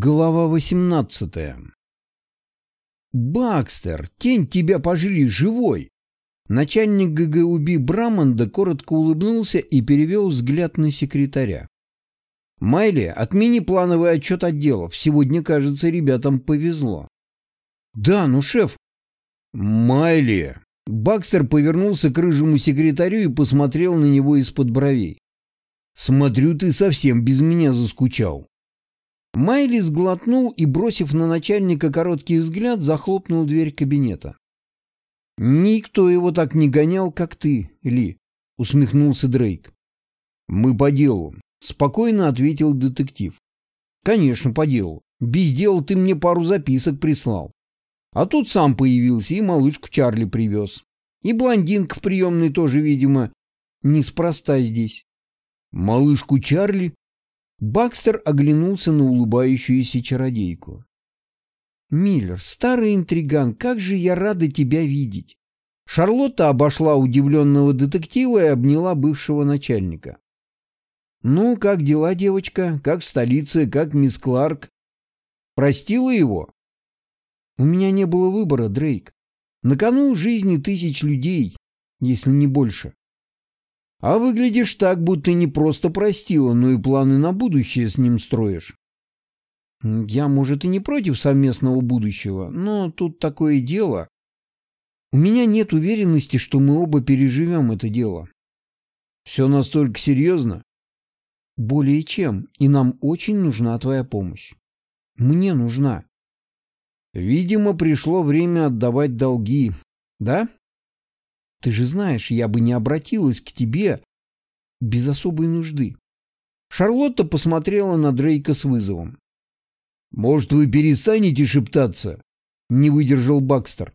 Глава 18 «Бакстер, тень тебя пожри, живой!» Начальник ГГУБ Браманда коротко улыбнулся и перевел взгляд на секретаря. «Майли, отмени плановый отчет отделов. Сегодня, кажется, ребятам повезло». «Да, ну, шеф». «Майли!» Бакстер повернулся к рыжему секретарю и посмотрел на него из-под бровей. «Смотрю, ты совсем без меня заскучал». Майли сглотнул и, бросив на начальника короткий взгляд, захлопнул дверь кабинета. «Никто его так не гонял, как ты, Ли», — усмехнулся Дрейк. «Мы по делу», — спокойно ответил детектив. «Конечно, по делу. Без дела ты мне пару записок прислал. А тут сам появился и малышку Чарли привез. И блондинка в приемной тоже, видимо, неспроста здесь». «Малышку Чарли?» Бакстер оглянулся на улыбающуюся чародейку. «Миллер, старый интриган, как же я рада тебя видеть!» Шарлотта обошла удивленного детектива и обняла бывшего начальника. «Ну, как дела, девочка? Как в столице? Как мисс Кларк? Простила его?» «У меня не было выбора, Дрейк. На кону жизни тысяч людей, если не больше. А выглядишь так, будто не просто простила, но и планы на будущее с ним строишь. Я, может, и не против совместного будущего, но тут такое дело. У меня нет уверенности, что мы оба переживем это дело. Все настолько серьезно? Более чем, и нам очень нужна твоя помощь. Мне нужна. Видимо, пришло время отдавать долги, да? Ты же знаешь, я бы не обратилась к тебе без особой нужды. Шарлотта посмотрела на Дрейка с вызовом. «Может, вы перестанете шептаться?» — не выдержал Бакстер.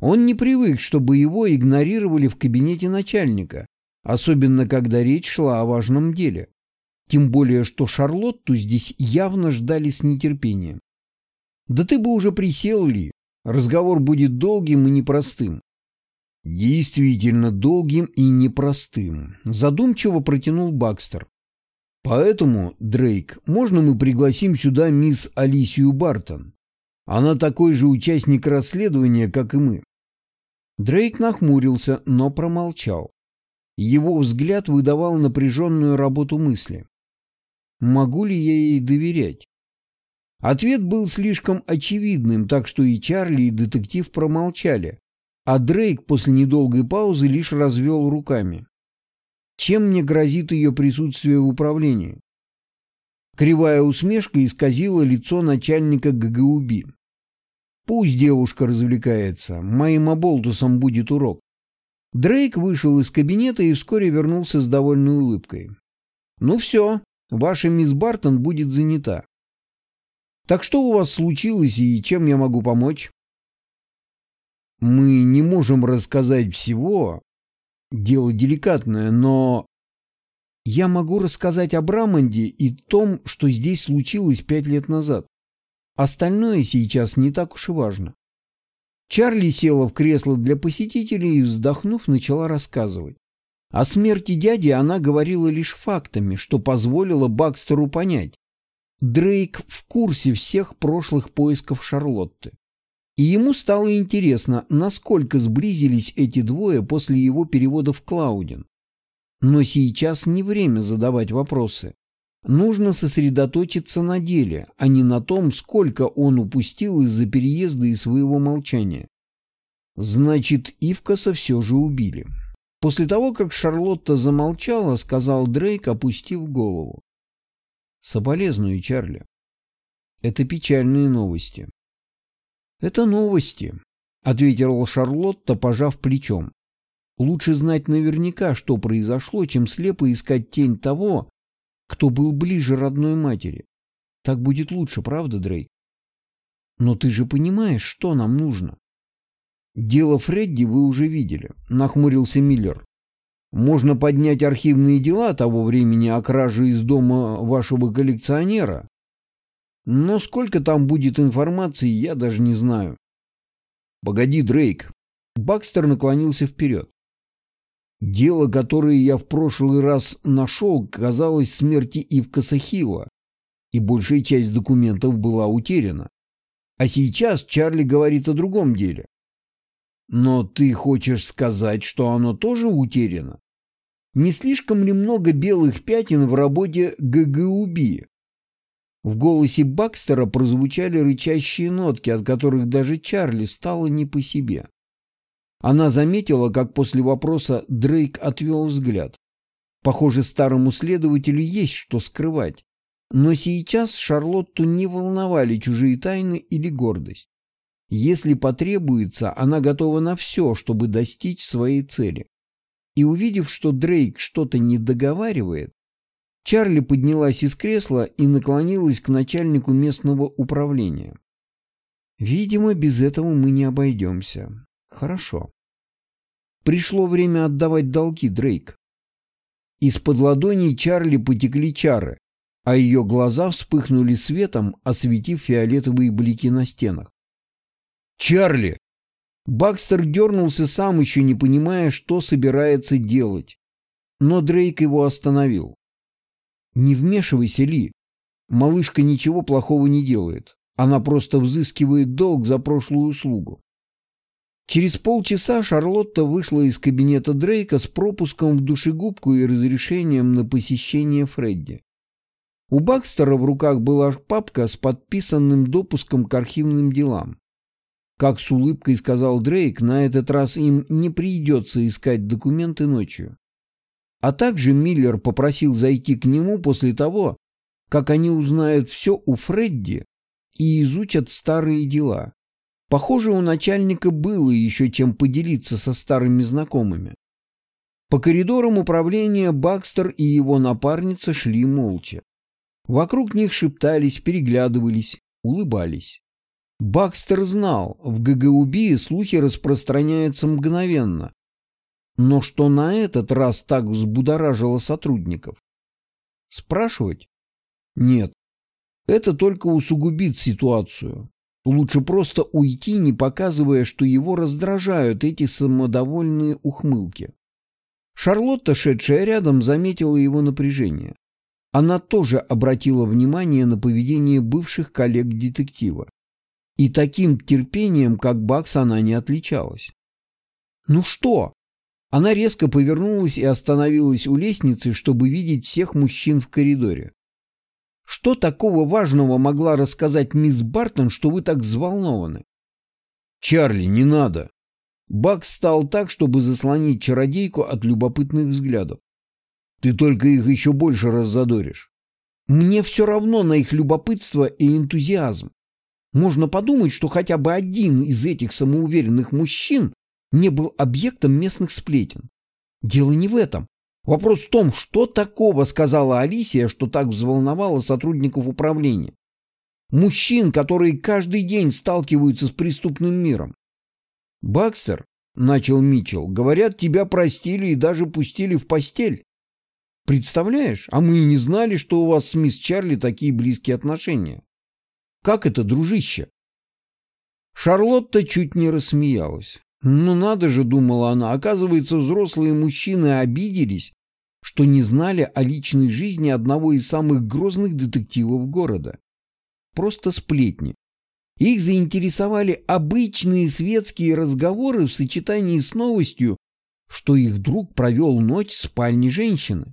Он не привык, чтобы его игнорировали в кабинете начальника, особенно когда речь шла о важном деле. Тем более, что Шарлотту здесь явно ждали с нетерпением. «Да ты бы уже присел, Ли. Разговор будет долгим и непростым. Действительно долгим и непростым. Задумчиво протянул Бакстер. Поэтому, Дрейк, можно мы пригласим сюда мисс Алисию Бартон? Она такой же участник расследования, как и мы. Дрейк нахмурился, но промолчал. Его взгляд выдавал напряженную работу мысли. Могу ли я ей доверять? Ответ был слишком очевидным, так что и Чарли, и детектив промолчали, а Дрейк после недолгой паузы лишь развел руками. Чем мне грозит ее присутствие в управлении? Кривая усмешка исказила лицо начальника ГГУБ. Пусть девушка развлекается, моим оболтусом будет урок. Дрейк вышел из кабинета и вскоре вернулся с довольной улыбкой. Ну все, ваша мисс Бартон будет занята. Так что у вас случилось и чем я могу помочь? Мы не можем рассказать всего. Дело деликатное, но... Я могу рассказать о Браманде и том, что здесь случилось пять лет назад. Остальное сейчас не так уж и важно. Чарли села в кресло для посетителей и, вздохнув, начала рассказывать. О смерти дяди она говорила лишь фактами, что позволило Бакстеру понять. Дрейк в курсе всех прошлых поисков Шарлотты. И ему стало интересно, насколько сблизились эти двое после его перевода в Клаудин. Но сейчас не время задавать вопросы. Нужно сосредоточиться на деле, а не на том, сколько он упустил из-за переезда и своего молчания. Значит, Ивкаса все же убили. После того, как Шарлотта замолчала, сказал Дрейк, опустив голову. Соболезную, Чарли. Это печальные новости. «Это новости», — ответила Шарлотта, пожав плечом. «Лучше знать наверняка, что произошло, чем слепо искать тень того, кто был ближе родной матери. Так будет лучше, правда, Дрейк? Но ты же понимаешь, что нам нужно?» «Дело Фредди вы уже видели», — нахмурился Миллер. «Можно поднять архивные дела того времени о краже из дома вашего коллекционера, но сколько там будет информации, я даже не знаю. Погоди, Дрейк. Бакстер наклонился вперед. Дело, которое я в прошлый раз нашел, казалось смерти Ивка Сахила. и большая часть документов была утеряна. А сейчас Чарли говорит о другом деле. Но ты хочешь сказать, что оно тоже утеряно? Не слишком ли много белых пятен в работе ГГУБ? В голосе Бакстера прозвучали рычащие нотки, от которых даже Чарли стало не по себе. Она заметила, как после вопроса Дрейк отвел взгляд. Похоже, старому следователю есть что скрывать. Но сейчас Шарлотту не волновали чужие тайны или гордость. Если потребуется, она готова на все, чтобы достичь своей цели. И увидев, что Дрейк что-то не договаривает, Чарли поднялась из кресла и наклонилась к начальнику местного управления. «Видимо, без этого мы не обойдемся. Хорошо. Пришло время отдавать долги, Дрейк». Из-под ладоней Чарли потекли чары, а ее глаза вспыхнули светом, осветив фиолетовые блики на стенах. «Чарли!» Бакстер дернулся сам, еще не понимая, что собирается делать. Но Дрейк его остановил. «Не вмешивайся, Ли. Малышка ничего плохого не делает. Она просто взыскивает долг за прошлую услугу». Через полчаса Шарлотта вышла из кабинета Дрейка с пропуском в душегубку и разрешением на посещение Фредди. У Бакстера в руках была папка с подписанным допуском к архивным делам. Как с улыбкой сказал Дрейк, на этот раз им не придется искать документы ночью. А также Миллер попросил зайти к нему после того, как они узнают все у Фредди и изучат старые дела. Похоже, у начальника было еще чем поделиться со старыми знакомыми. По коридорам управления Бакстер и его напарница шли молча. Вокруг них шептались, переглядывались, улыбались. Бакстер знал, в ГГУБ слухи распространяются мгновенно. Но что на этот раз так взбудоражило сотрудников? Спрашивать? Нет. Это только усугубит ситуацию. Лучше просто уйти, не показывая, что его раздражают эти самодовольные ухмылки. Шарлотта, шедшая рядом, заметила его напряжение. Она тоже обратила внимание на поведение бывших коллег детектива. И таким терпением, как Бакс, она не отличалась. «Ну что?» Она резко повернулась и остановилась у лестницы, чтобы видеть всех мужчин в коридоре. «Что такого важного могла рассказать мисс Бартон, что вы так взволнованы?» «Чарли, не надо!» Бакс стал так, чтобы заслонить чародейку от любопытных взглядов. Ты только их еще больше раззадоришь. Мне все равно на их любопытство и энтузиазм. Можно подумать, что хотя бы один из этих самоуверенных мужчин не был объектом местных сплетен. Дело не в этом. Вопрос в том, что такого сказала Алисия, что так взволновало сотрудников управления. Мужчин, которые каждый день сталкиваются с преступным миром. «Бакстер», — начал Митчелл, — «говорят, тебя простили и даже пустили в постель. Представляешь, а мы и не знали, что у вас с мисс Чарли такие близкие отношения. Как это, дружище? Шарлотта чуть не рассмеялась. Ну надо же, думала она, оказывается, взрослые мужчины обиделись, что не знали о личной жизни одного из самых грозных детективов города. Просто сплетни. Их заинтересовали обычные светские разговоры в сочетании с новостью, что их друг провел ночь в спальне женщины.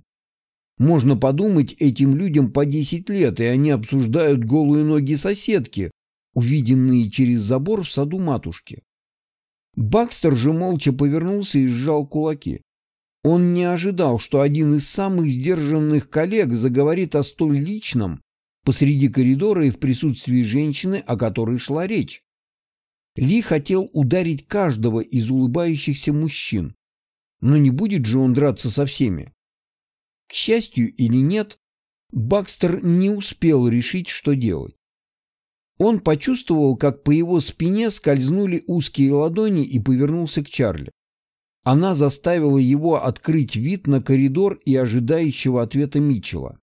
Можно подумать, этим людям по 10 лет, и они обсуждают голые ноги соседки, увиденные через забор в саду матушки. Бакстер же молча повернулся и сжал кулаки. Он не ожидал, что один из самых сдержанных коллег заговорит о столь личном посреди коридора и в присутствии женщины, о которой шла речь. Ли хотел ударить каждого из улыбающихся мужчин. Но не будет же он драться со всеми. К счастью или нет, Бакстер не успел решить, что делать. Он почувствовал, как по его спине скользнули узкие ладони и повернулся к Чарли. Она заставила его открыть вид на коридор и ожидающего ответа Митчелла.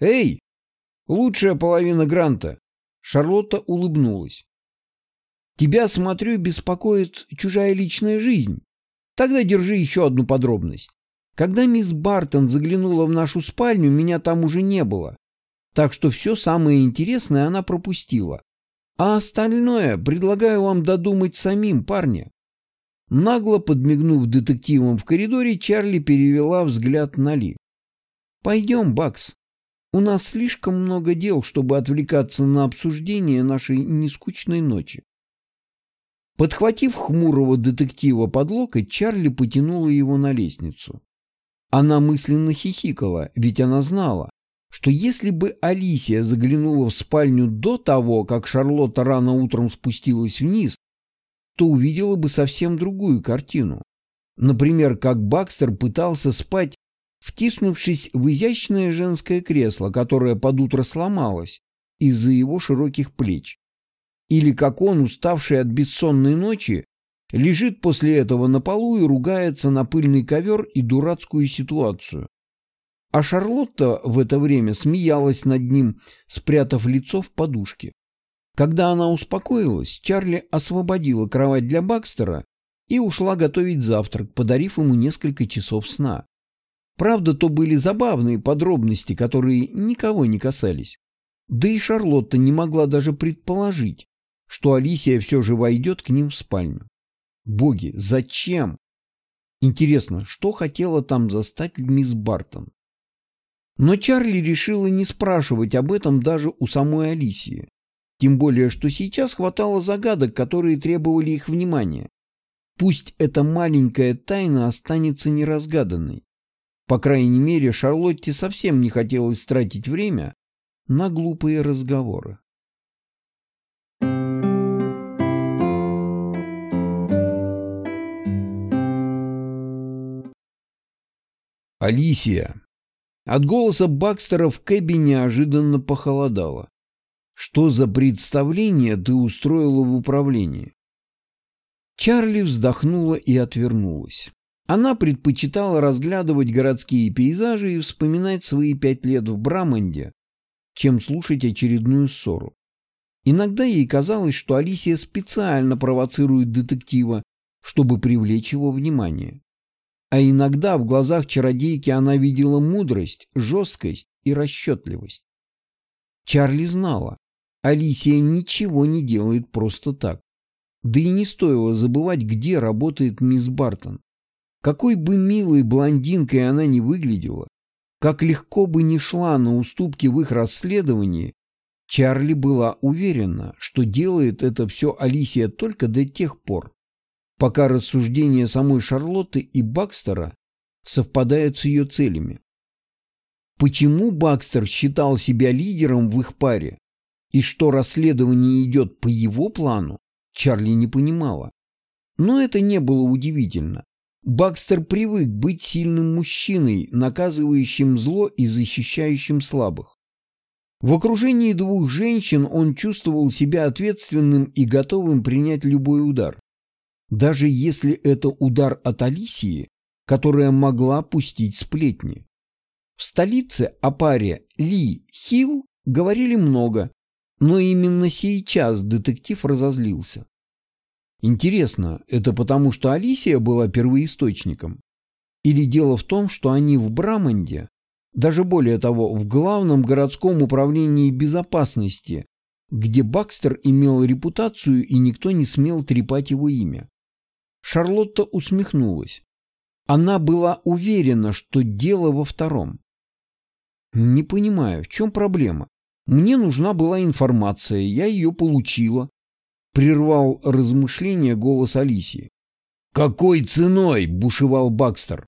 «Эй, лучшая половина Гранта!» Шарлотта улыбнулась. «Тебя, смотрю, беспокоит чужая личная жизнь. Тогда держи еще одну подробность. Когда мисс Бартон заглянула в нашу спальню, меня там уже не было. Так что все самое интересное она пропустила. А остальное предлагаю вам додумать самим, парни. Нагло подмигнув детективом в коридоре, Чарли перевела взгляд на Ли. «Пойдем, Бакс. У нас слишком много дел, чтобы отвлекаться на обсуждение нашей нескучной ночи». Подхватив хмурого детектива под локоть, Чарли потянула его на лестницу. Она мысленно хихикала, ведь она знала, что если бы Алисия заглянула в спальню до того, как Шарлотта рано утром спустилась вниз, то увидела бы совсем другую картину. Например, как Бакстер пытался спать, втиснувшись в изящное женское кресло, которое под утро сломалось из-за его широких плеч. Или как он, уставший от бессонной ночи, лежит после этого на полу и ругается на пыльный ковер и дурацкую ситуацию. А Шарлотта в это время смеялась над ним, спрятав лицо в подушке. Когда она успокоилась, Чарли освободила кровать для Бакстера и ушла готовить завтрак, подарив ему несколько часов сна. Правда, то были забавные подробности, которые никого не касались. Да и Шарлотта не могла даже предположить, что Алисия все же войдет к ним в спальню. Боги, зачем? Интересно, что хотела там застать мисс Бартон? Но Чарли решила не спрашивать об этом даже у самой Алисии. Тем более, что сейчас хватало загадок, которые требовали их внимания. Пусть эта маленькая тайна останется неразгаданной. По крайней мере, Шарлотте совсем не хотелось тратить время на глупые разговоры. Алисия. От голоса Бакстера в кэбе неожиданно похолодало. Что за представление ты устроила в управлении? Чарли вздохнула и отвернулась. Она предпочитала разглядывать городские пейзажи и вспоминать свои пять лет в Браманде, чем слушать очередную ссору. Иногда ей казалось, что Алисия специально провоцирует детектива, чтобы привлечь его внимание. А иногда в глазах чародейки она видела мудрость, жесткость и расчетливость. Чарли знала, Алисия ничего не делает просто так. Да и не стоило забывать, где работает мисс Бартон. Какой бы милой блондинкой она ни выглядела, как легко бы ни шла на уступки в их расследовании, Чарли была уверена, что делает это все Алисия только до тех пор, пока рассуждения самой Шарлотты и Бакстера совпадают с ее целями. Почему Бакстер считал себя лидером в их паре, и что расследование идет по его плану, Чарли не понимала. Но это не было удивительно. Бакстер привык быть сильным мужчиной, наказывающим зло и защищающим слабых. В окружении двух женщин он чувствовал себя ответственным и готовым принять любой удар. Даже если это удар от Алисии, которая могла пустить сплетни. В столице о паре Ли Хилл говорили много, но именно сейчас детектив разозлился. Интересно, это потому, что Алисия была первоисточником? Или дело в том, что они в Браманде, даже более того, в главном городском управлении безопасности, где Бакстер имел репутацию и никто не смел трепать его имя? Шарлотта усмехнулась. Она была уверена, что дело во втором. Не понимаю, в чем проблема? Мне нужна была информация, я ее получила. Прервал размышления голос Алисии. «Какой ценой?» – бушевал Бакстер.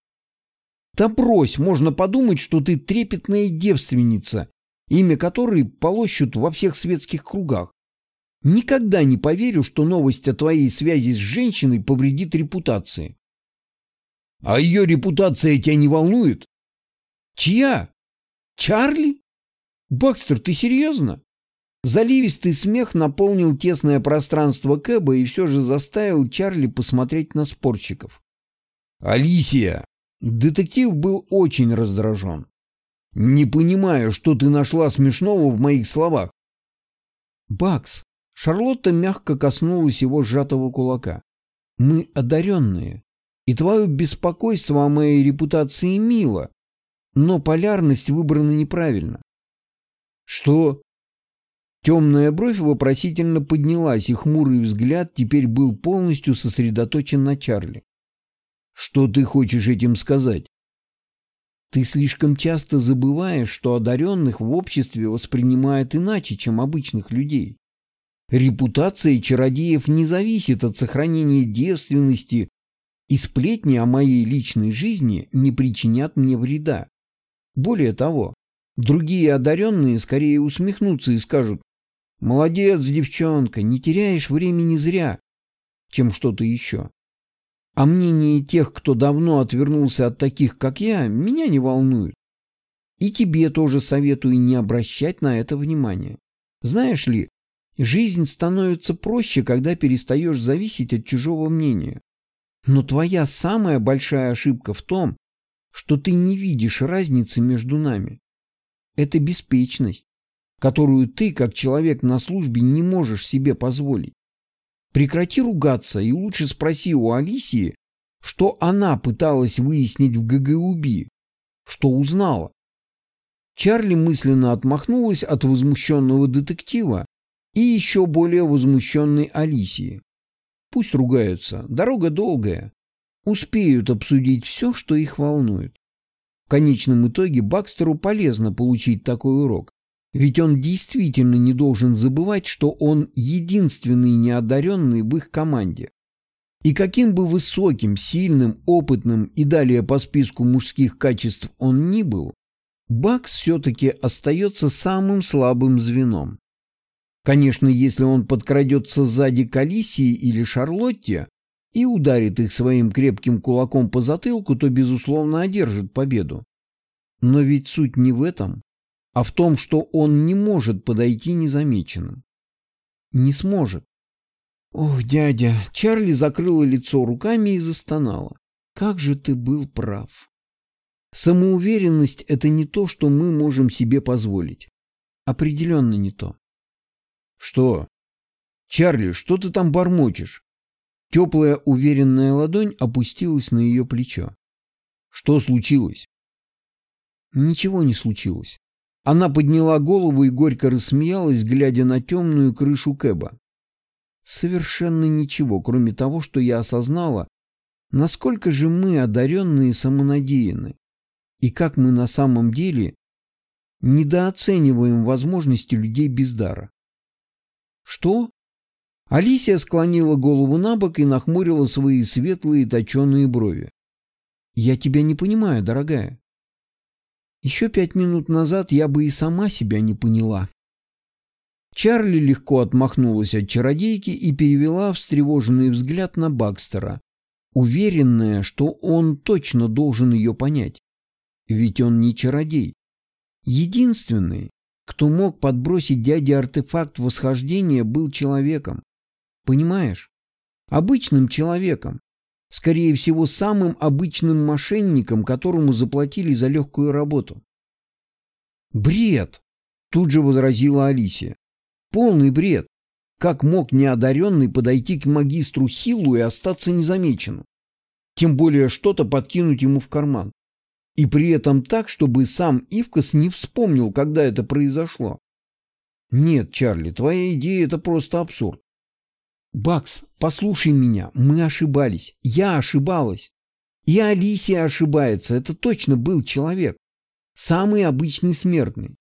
«Да брось, можно подумать, что ты трепетная девственница, имя которой полощут во всех светских кругах. Никогда не поверю, что новость о твоей связи с женщиной повредит репутации». «А ее репутация тебя не волнует?» «Чья? Чарли?» «Бакстер, ты серьезно?» Заливистый смех наполнил тесное пространство Кэба и все же заставил Чарли посмотреть на спорщиков. «Алисия!» Детектив был очень раздражен. «Не понимаю, что ты нашла смешного в моих словах». «Бакс!» Шарлотта мягко коснулась его сжатого кулака. «Мы одаренные, и твое беспокойство о моей репутации мило, но полярность выбрана неправильно. Что? Темная бровь вопросительно поднялась, и хмурый взгляд теперь был полностью сосредоточен на Чарли. Что ты хочешь этим сказать? Ты слишком часто забываешь, что одаренных в обществе воспринимают иначе, чем обычных людей. Репутация чародеев не зависит от сохранения девственности, и сплетни о моей личной жизни не причинят мне вреда. Более того, другие одаренные скорее усмехнутся и скажут «Молодец, девчонка, не теряешь времени зря», чем что-то еще. А мнение тех, кто давно отвернулся от таких, как я, меня не волнует. И тебе тоже советую не обращать на это внимания. Знаешь ли, жизнь становится проще, когда перестаешь зависеть от чужого мнения. Но твоя самая большая ошибка в том, что ты не видишь разницы между нами. Это беспечность, которую ты, как человек на службе, не можешь себе позволить. Прекрати ругаться и лучше спроси у Алисии, что она пыталась выяснить в ГГУБИ, что узнала. Чарли мысленно отмахнулась от возмущенного детектива и еще более возмущенной Алисии. Пусть ругаются, дорога долгая. Успеют обсудить все, что их волнует. В конечном итоге Бакстеру полезно получить такой урок, ведь он действительно не должен забывать, что он единственный неодаренный в их команде. И каким бы высоким, сильным, опытным и далее по списку мужских качеств он ни был, Бакс все-таки остается самым слабым звеном. Конечно, если он подкрадется сзади к или Шарлотте и ударит их своим крепким кулаком по затылку, то, безусловно, одержит победу. Но ведь суть не в этом а в том, что он не может подойти незамеченным. Не сможет. Ох, дядя, Чарли закрыла лицо руками и застонала. Как же ты был прав. Самоуверенность — это не то, что мы можем себе позволить. Определенно не то. Что? Чарли, что ты там бормочешь? Теплая уверенная ладонь опустилась на ее плечо. Что случилось? Ничего не случилось. Она подняла голову и горько рассмеялась, глядя на темную крышу Кэба. Совершенно ничего, кроме того, что я осознала, насколько же мы одаренные самонадеяны, и как мы на самом деле недооцениваем возможности людей без дара. Что? Алисия склонила голову на бок и нахмурила свои светлые точеные брови. Я тебя не понимаю, дорогая. Еще пять минут назад я бы и сама себя не поняла. Чарли легко отмахнулась от чародейки и перевела встревоженный взгляд на Бакстера, уверенная, что он точно должен ее понять. Ведь он не чародей. Единственный, кто мог подбросить дяде артефакт восхождения, был человеком. Понимаешь? Обычным человеком, Скорее всего, самым обычным мошенником, которому заплатили за легкую работу. «Бред!» – тут же возразила Алисия. «Полный бред! Как мог неодаренный подойти к магистру Хиллу и остаться незамеченным? Тем более что-то подкинуть ему в карман. И при этом так, чтобы сам Ивкас не вспомнил, когда это произошло. Нет, Чарли, твоя идея – это просто абсурд. «Бакс, послушай меня, мы ошибались. Я ошибалась. И Алисия ошибается. Это точно был человек. Самый обычный смертный.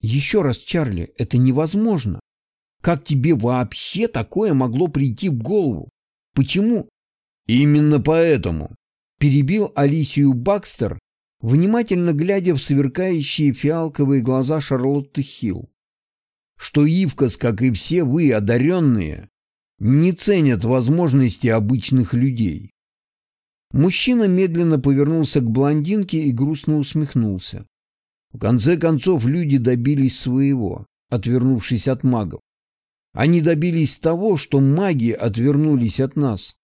Еще раз, Чарли, это невозможно. Как тебе вообще такое могло прийти в голову? Почему? Именно поэтому. Перебил Алисию Бакстер, внимательно глядя в сверкающие фиалковые глаза Шарлотты Хилл. Что Ивкас, как и все вы, одаренные, не ценят возможности обычных людей. Мужчина медленно повернулся к блондинке и грустно усмехнулся. В конце концов, люди добились своего, отвернувшись от магов. Они добились того, что маги отвернулись от нас.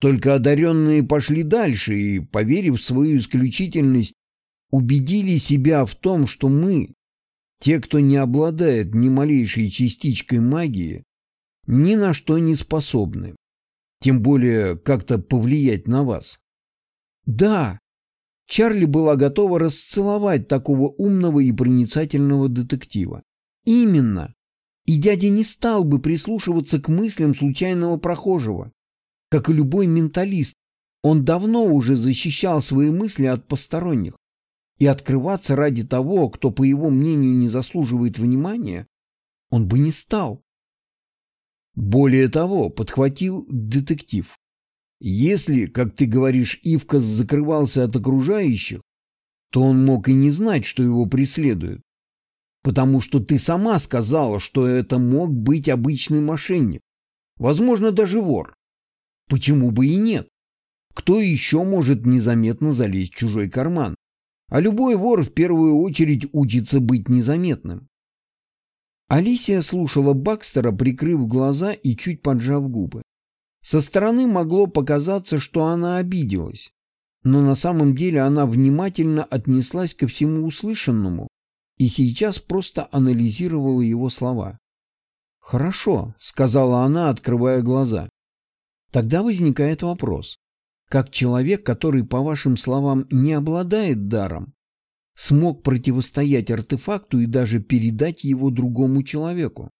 Только одаренные пошли дальше и, поверив в свою исключительность, убедили себя в том, что мы, те, кто не обладает ни малейшей частичкой магии, ни на что не способны. Тем более как-то повлиять на вас. Да, Чарли была готова расцеловать такого умного и проницательного детектива. Именно. И дядя не стал бы прислушиваться к мыслям случайного прохожего. Как и любой менталист, он давно уже защищал свои мысли от посторонних. И открываться ради того, кто, по его мнению, не заслуживает внимания, он бы не стал. Более того, подхватил детектив. Если, как ты говоришь, Ивкас закрывался от окружающих, то он мог и не знать, что его преследуют. Потому что ты сама сказала, что это мог быть обычный мошенник. Возможно, даже вор. Почему бы и нет? Кто еще может незаметно залезть в чужой карман? А любой вор в первую очередь учится быть незаметным. Алисия слушала Бакстера, прикрыв глаза и чуть поджав губы. Со стороны могло показаться, что она обиделась, но на самом деле она внимательно отнеслась ко всему услышанному и сейчас просто анализировала его слова. «Хорошо», — сказала она, открывая глаза. Тогда возникает вопрос. Как человек, который, по вашим словам, не обладает даром, смог противостоять артефакту и даже передать его другому человеку?